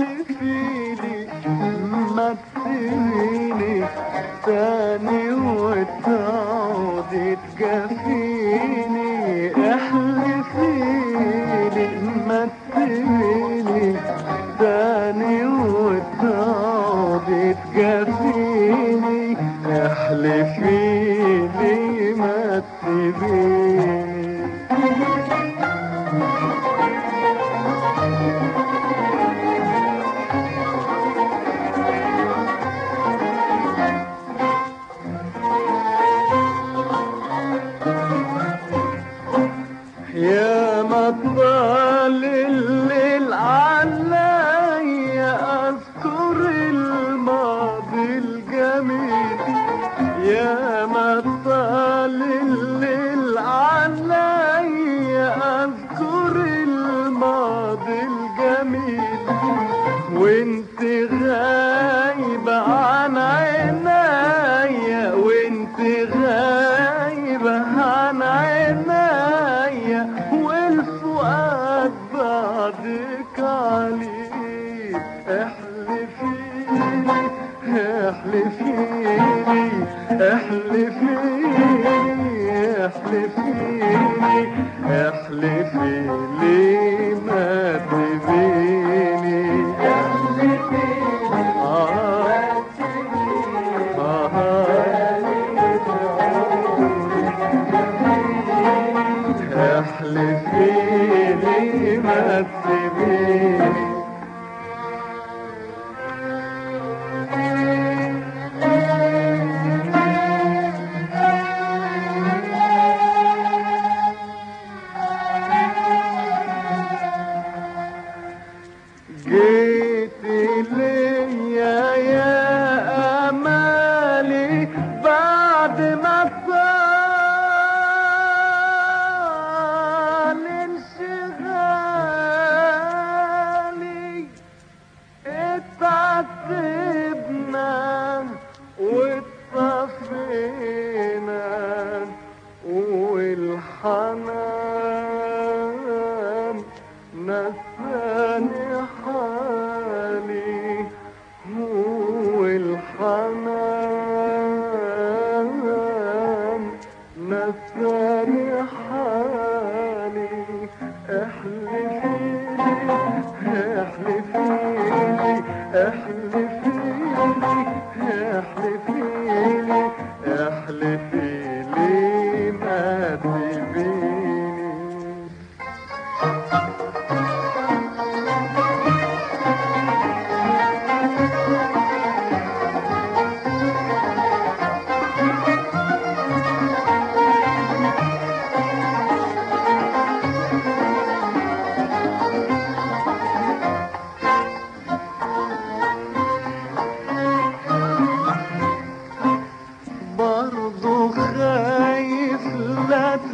تاني فيني مثليني تاني وتعودي تجافيني احلفيني مثليني تاني وتعودي تجافيني احلفيني وانت غايبة عن عينيا وانت غايبة عن عينيا والفؤاد بعدك عليه احلفيلي احلفيلي احلفيلي احلفيلي احلفيلي ما جيت ليا يا أمالي بعد ما طال انشغالي. اتعذبنا واتطفينا والحنان نساني والحنان نساني حالي احلفيلي احلفيلي احلفيلي احلفيلي احلفيلي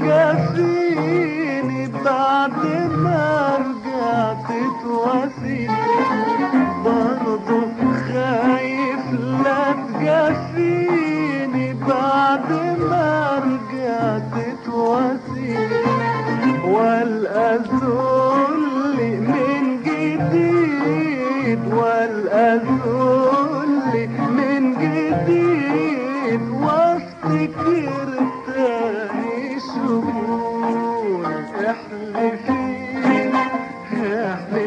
لا تجافيني بعد ما رجعت تواسيني برضو خايف لا تجافيني بعد ما رجعت تواسيني والأذل من جديد والأذل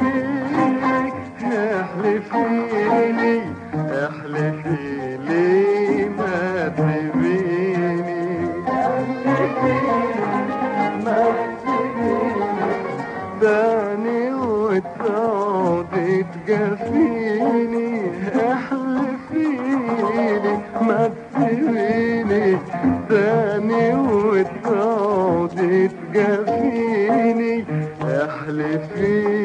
بيك احلفي لي احلفي لي ما تبيني ما تبيني دعني وتقعدي تجافيني احلفي لي ما تسيبيني تاني وتقعدي تجافيني احلفيني